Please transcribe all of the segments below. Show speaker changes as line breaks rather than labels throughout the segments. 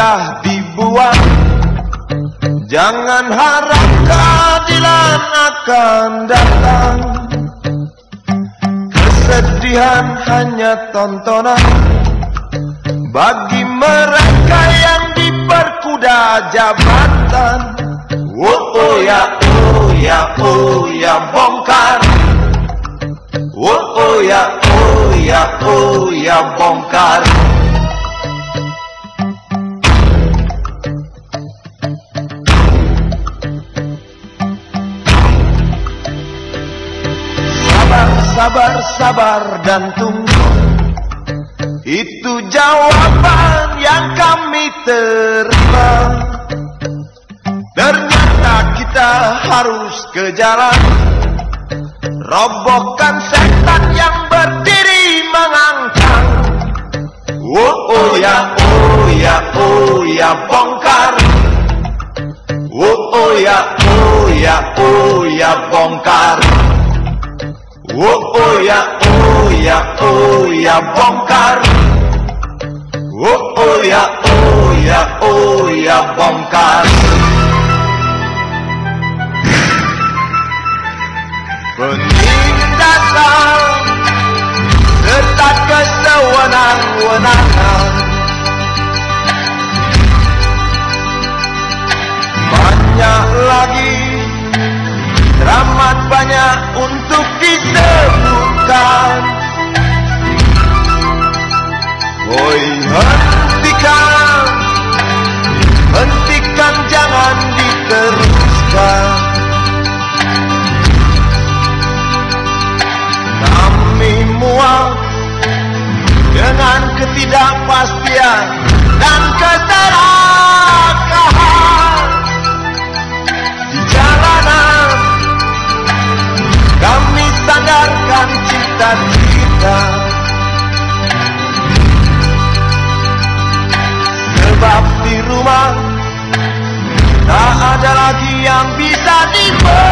sudah dibuat. Jangan harap keadilan akan datang. Kesedihan hanya tontonan. Bagi mereka yang diperkuda jabatan. Oh, ya, oh ya, oh ya bongkar. Oh, oh ya, oh ya, oh ya bongkar Sabar, sabar, dan tunggu. Itu jawaban yang kami terima. Ternyata kita harus ke jalan Robohkan setan yang berdiri mengangkang. Oh, oh ya, oh ya, oh ya bongkar. Oh, oh ya, oh ya, oh ya bongkar Oh, oh ya, oh ya, oh ya bongkar. Oh, oh ya, oh ya, oh ya bongkar Penindasan Serta kesewenang-wenangan. Banyak lagi Teramat banyak untuk ditemukan Woi hentikan. Hentikan jangan diteruskan. Kami muak Dengan ketidakpastian Dan keserakahan nothing more.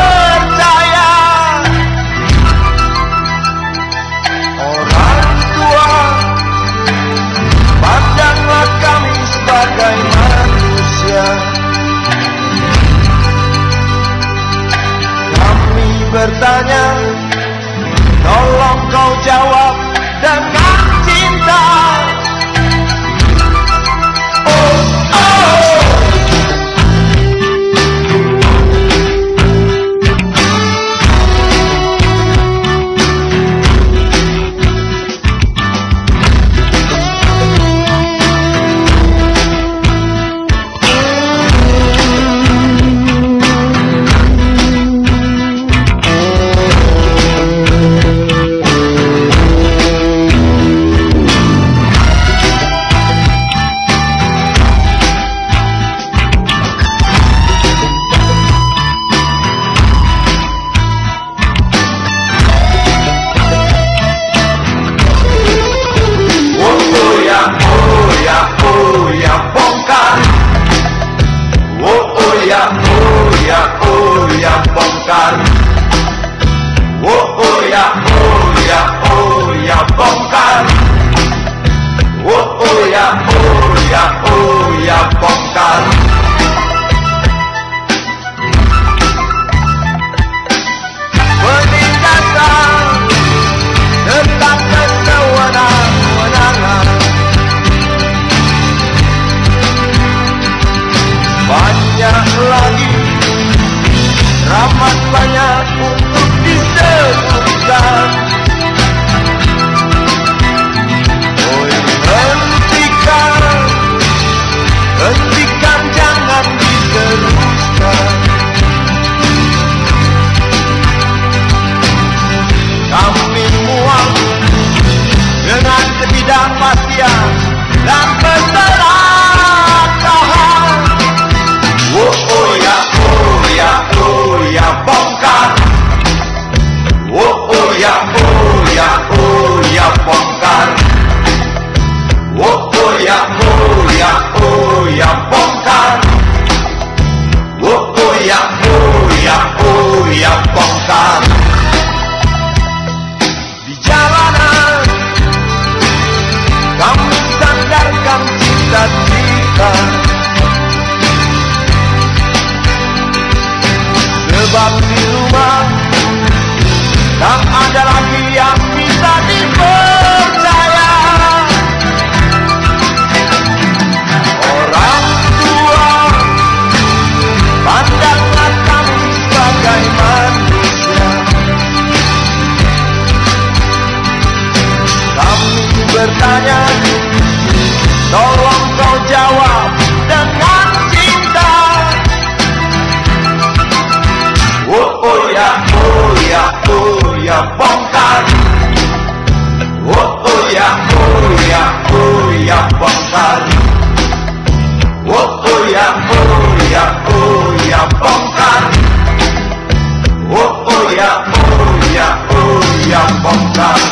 Banyak untuk disebutkan Oi Tolong kau jawab dengan cinta. Oh, oh ya, oh ya, oh ya, bongkar Oh, oh ya, oh ya, oh ya, bongkar Oh, oh ya, oh ya, oh ya, bongkar Oh, oh ya, oh ya, oh ya, bongkar